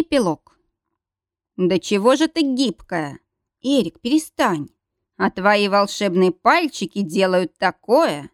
Эпилог. «Да чего же ты гибкая? Эрик, перестань. А твои волшебные пальчики делают такое!»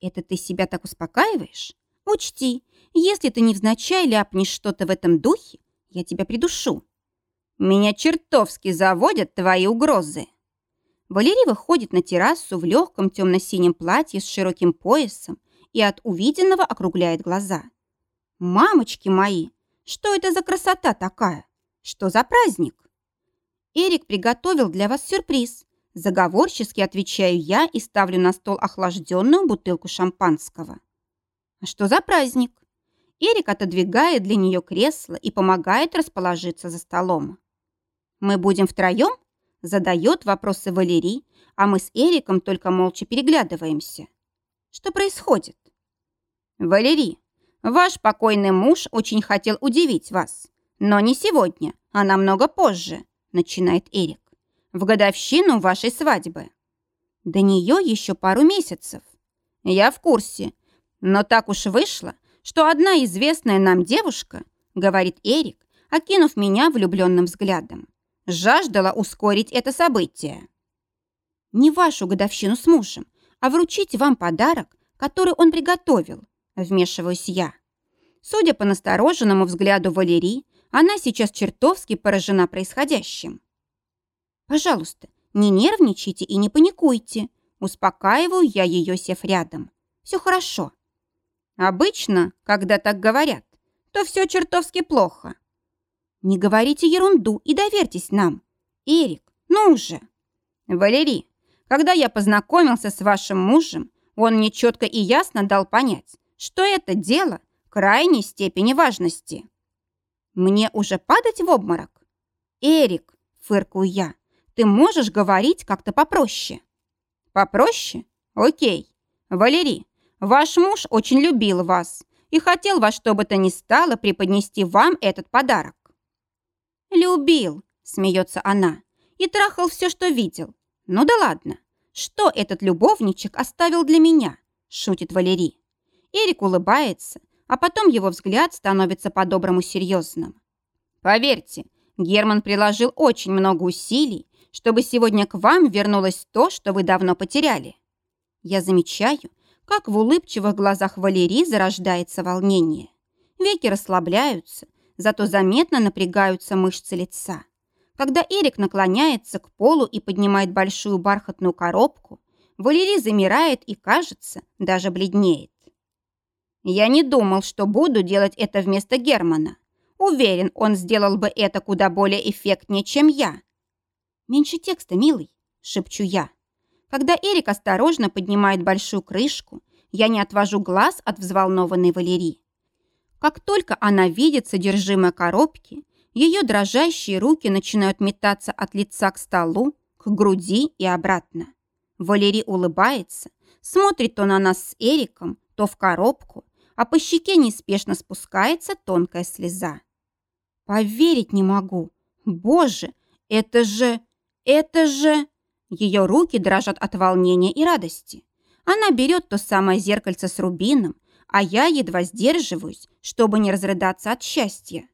«Это ты себя так успокаиваешь? Учти, если ты невзначай ляпнешь что-то в этом духе, я тебя придушу. Меня чертовски заводят твои угрозы». Валерий выходит на террасу в легком темно-синем платье с широким поясом и от увиденного округляет глаза. «Мамочки мои, что это за красота такая? Что за праздник?» «Эрик приготовил для вас сюрприз», заговорчески отвечаю я и ставлю на стол охлажденную бутылку шампанского. «А что за праздник?» Эрик отодвигает для нее кресло и помогает расположиться за столом. «Мы будем втроем?» Задает вопросы Валерий, а мы с Эриком только молча переглядываемся. Что происходит? Валерий, ваш покойный муж очень хотел удивить вас. Но не сегодня, а намного позже, начинает Эрик. В годовщину вашей свадьбы. До нее еще пару месяцев. Я в курсе. Но так уж вышло, что одна известная нам девушка, говорит Эрик, окинув меня влюбленным взглядом, жаждала ускорить это событие. Не вашу годовщину с мужем, а вручить вам подарок, который он приготовил, вмешиваюсь я. Судя по настороженному взгляду Валерии, она сейчас чертовски поражена происходящим. Пожалуйста, не нервничайте и не паникуйте. Успокаиваю я ее, сев рядом. Все хорошо. Обычно, когда так говорят, то все чертовски плохо. Не говорите ерунду и доверьтесь нам. Эрик, ну уже. Валерий, когда я познакомился с вашим мужем, он мне четко и ясно дал понять, что это дело крайней степени важности. Мне уже падать в обморок? Эрик, фыркую я, ты можешь говорить как-то попроще. Попроще? Окей. Валерий, ваш муж очень любил вас и хотел во что бы то ни стало преподнести вам этот подарок. «Любил», — смеется она, — «и трахал все, что видел. Ну да ладно. Что этот любовничек оставил для меня?» — шутит Валерий. Эрик улыбается, а потом его взгляд становится по-доброму серьезным. «Поверьте, Герман приложил очень много усилий, чтобы сегодня к вам вернулось то, что вы давно потеряли. Я замечаю, как в улыбчивых глазах Валерии зарождается волнение. Веки расслабляются, зато заметно напрягаются мышцы лица. Когда Эрик наклоняется к полу и поднимает большую бархатную коробку, Валерий замирает и, кажется, даже бледнеет. «Я не думал, что буду делать это вместо Германа. Уверен, он сделал бы это куда более эффектнее, чем я». «Меньше текста, милый», — шепчу я. Когда Эрик осторожно поднимает большую крышку, я не отвожу глаз от взволнованной Валерии. Как только она видит содержимое коробки, ее дрожащие руки начинают метаться от лица к столу, к груди и обратно. Валерий улыбается, смотрит то на нас с Эриком, то в коробку, а по щеке неспешно спускается тонкая слеза. «Поверить не могу! Боже, это же... это же...» Ее руки дрожат от волнения и радости. Она берет то самое зеркальце с рубином, а я едва сдерживаюсь, чтобы не разрыдаться от счастья.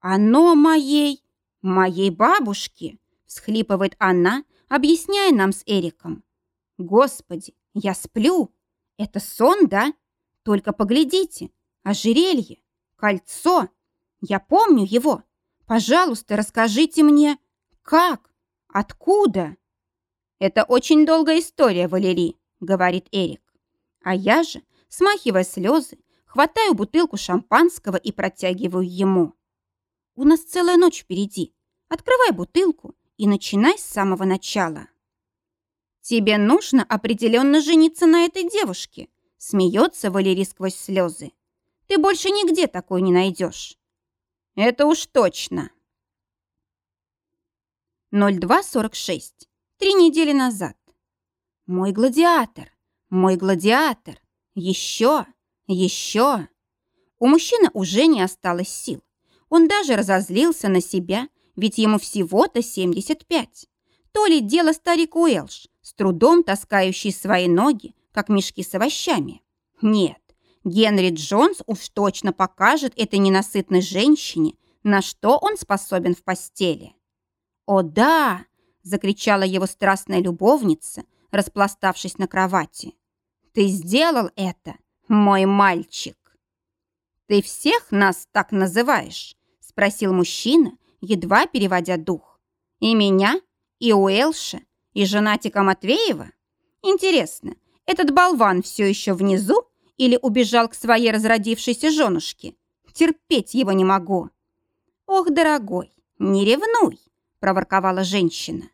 «Оно моей, моей бабушки!» – всхлипывает она, объясняя нам с Эриком. «Господи, я сплю! Это сон, да? Только поглядите, ожерелье, кольцо! Я помню его! Пожалуйста, расскажите мне, как, откуда?» «Это очень долгая история, Валерий», — говорит Эрик. А я же Смахивая слезы, хватаю бутылку шампанского и протягиваю ему. «У нас целая ночь впереди. Открывай бутылку и начинай с самого начала». «Тебе нужно определенно жениться на этой девушке», смеется Валерий сквозь слезы. «Ты больше нигде такой не найдешь». «Это уж точно». 02.46. Три недели назад. Мой гладиатор, мой гладиатор. Еще, еще. У мужчины уже не осталось сил. Он даже разозлился на себя, ведь ему всего-то 75. То ли дело старик Уэлш, с трудом таскающий свои ноги, как мешки с овощами. Нет, Генри Джонс уж точно покажет этой ненасытной женщине, на что он способен в постели. «О, да!» – закричала его страстная любовница, распластавшись на кровати. «Ты сделал это, мой мальчик!» «Ты всех нас так называешь?» – спросил мужчина, едва переводя дух. «И меня, и Уэлша, и женатика Матвеева? Интересно, этот болван все еще внизу или убежал к своей разродившейся женушке? Терпеть его не могу». «Ох, дорогой, не ревнуй!» – проворковала женщина.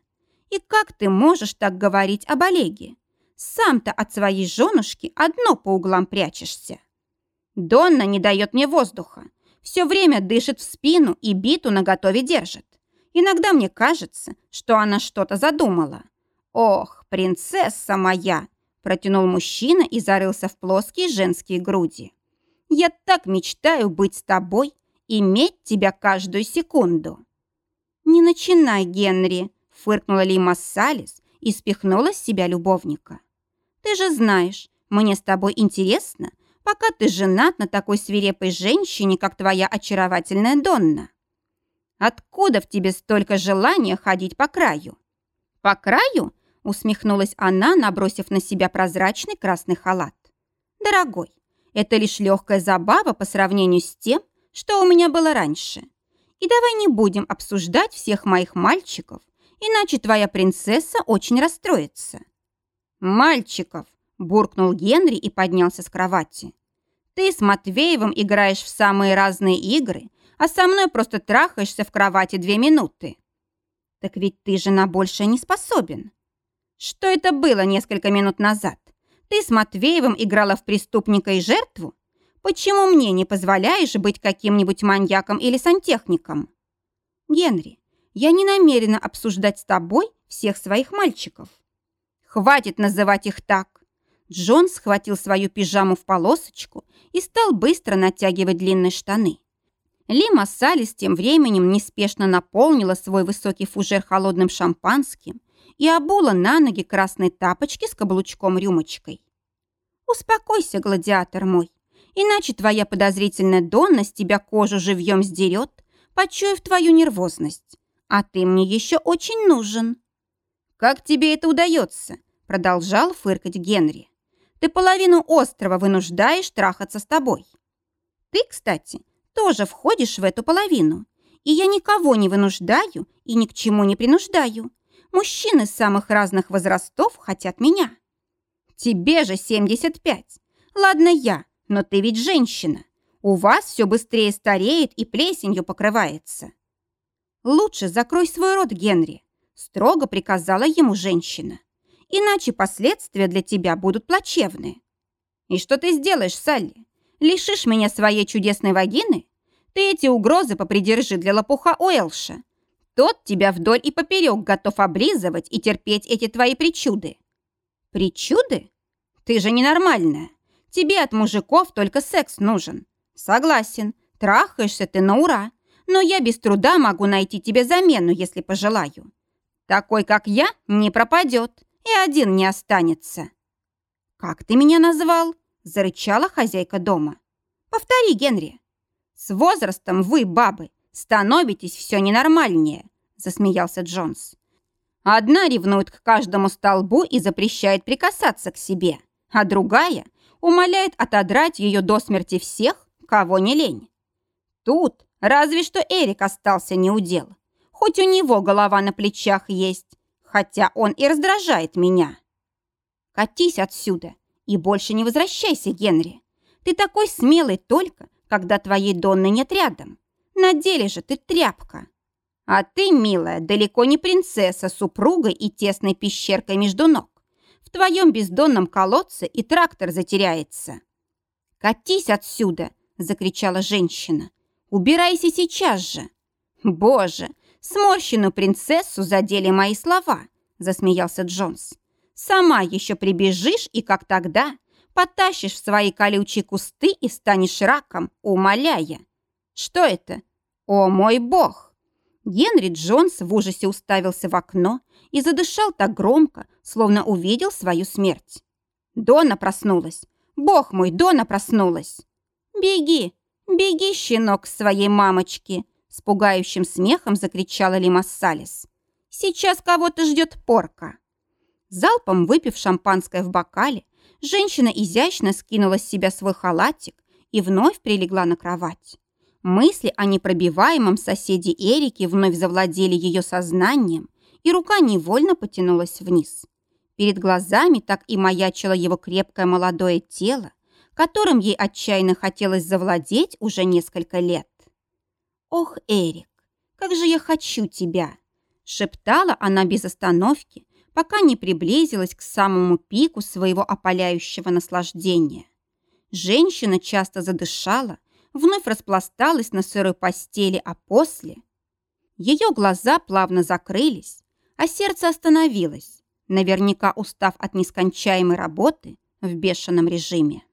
«И как ты можешь так говорить об Олеге? Сам-то от своей женушки одно по углам прячешься». Донна не дает мне воздуха. Все время дышит в спину и биту наготове держит. Иногда мне кажется, что она что-то задумала. «Ох, принцесса моя!» Протянул мужчина и зарылся в плоские женские груди. «Я так мечтаю быть с тобой, иметь тебя каждую секунду». «Не начинай, Генри!» фыркнула Лима Салис и спихнула с себя любовника. «Ты же знаешь, мне с тобой интересно, пока ты женат на такой свирепой женщине, как твоя очаровательная Донна. Откуда в тебе столько желания ходить по краю? По краю? Усмехнулась она, набросив на себя прозрачный красный халат. Дорогой, это лишь легкая забава по сравнению с тем, что у меня было раньше. И давай не будем обсуждать всех моих мальчиков, иначе твоя принцесса очень расстроится. Мальчиков, буркнул Генри и поднялся с кровати. Ты с Матвеевым играешь в самые разные игры, а со мной просто трахаешься в кровати две минуты. Так ведь ты же на большее не способен. Что это было несколько минут назад? Ты с Матвеевым играла в преступника и жертву? Почему мне не позволяешь быть каким-нибудь маньяком или сантехником? Генри, я не намерена обсуждать с тобой всех своих мальчиков. Хватит называть их так. Джон схватил свою пижаму в полосочку и стал быстро натягивать длинные штаны. Лима Салис тем временем неспешно наполнила свой высокий фужер холодным шампанским и обула на ноги красной тапочки с каблучком-рюмочкой. «Успокойся, гладиатор мой, иначе твоя подозрительная Донна с тебя кожу живьем сдерет, почуяв твою нервозность. А ты мне еще очень нужен». «Как тебе это удается?» продолжал фыркать Генри. Ты половину острова вынуждаешь трахаться с тобой. Ты, кстати, тоже входишь в эту половину. И я никого не вынуждаю и ни к чему не принуждаю. Мужчины самых разных возрастов хотят меня. Тебе же 75. Ладно я, но ты ведь женщина. У вас все быстрее стареет и плесенью покрывается. Лучше закрой свой рот, Генри, строго приказала ему женщина иначе последствия для тебя будут плачевны. И что ты сделаешь, Салли? Лишишь меня своей чудесной вагины? Ты эти угрозы попридержи для лопуха Уэлша. Тот тебя вдоль и поперек готов облизывать и терпеть эти твои причуды. Причуды? Ты же ненормальная. Тебе от мужиков только секс нужен. Согласен, трахаешься ты на ура. Но я без труда могу найти тебе замену, если пожелаю. Такой, как я, не пропадет и один не останется. «Как ты меня назвал?» – зарычала хозяйка дома. «Повтори, Генри». «С возрастом вы, бабы, становитесь все ненормальнее», – засмеялся Джонс. «Одна ревнует к каждому столбу и запрещает прикасаться к себе, а другая умоляет отодрать ее до смерти всех, кого не лень. Тут разве что Эрик остался неудел, хоть у него голова на плечах есть, хотя он и раздражает меня. Катись отсюда и больше не возвращайся, Генри. Ты такой смелый только, когда твоей Донны нет рядом. На деле же ты тряпка. А ты, милая, далеко не принцесса, супругой и тесной пещеркой между ног. В твоем бездонном колодце и трактор затеряется. «Катись отсюда!» – закричала женщина. «Убирайся сейчас же!» «Боже, Сморщенную принцессу задели мои слова, засмеялся Джонс. Сама еще прибежишь и, как тогда, потащишь в свои колючие кусты и станешь раком, умоляя. Что это? О, мой бог! Генри Джонс в ужасе уставился в окно и задышал так громко, словно увидел свою смерть. Дона проснулась. Бог мой, Дона проснулась. Беги, беги, щенок, к своей мамочке, С пугающим смехом закричала Лима Салис. «Сейчас кого-то ждет порка!» Залпом выпив шампанское в бокале, женщина изящно скинула с себя свой халатик и вновь прилегла на кровать. Мысли о непробиваемом соседе Эрике вновь завладели ее сознанием, и рука невольно потянулась вниз. Перед глазами так и маячило его крепкое молодое тело, которым ей отчаянно хотелось завладеть уже несколько лет. «Ох, Эрик, как же я хочу тебя!» шептала она без остановки, пока не приблизилась к самому пику своего опаляющего наслаждения. Женщина часто задышала, вновь распласталась на сырой постели, а после... Ее глаза плавно закрылись, а сердце остановилось, наверняка устав от нескончаемой работы в бешеном режиме.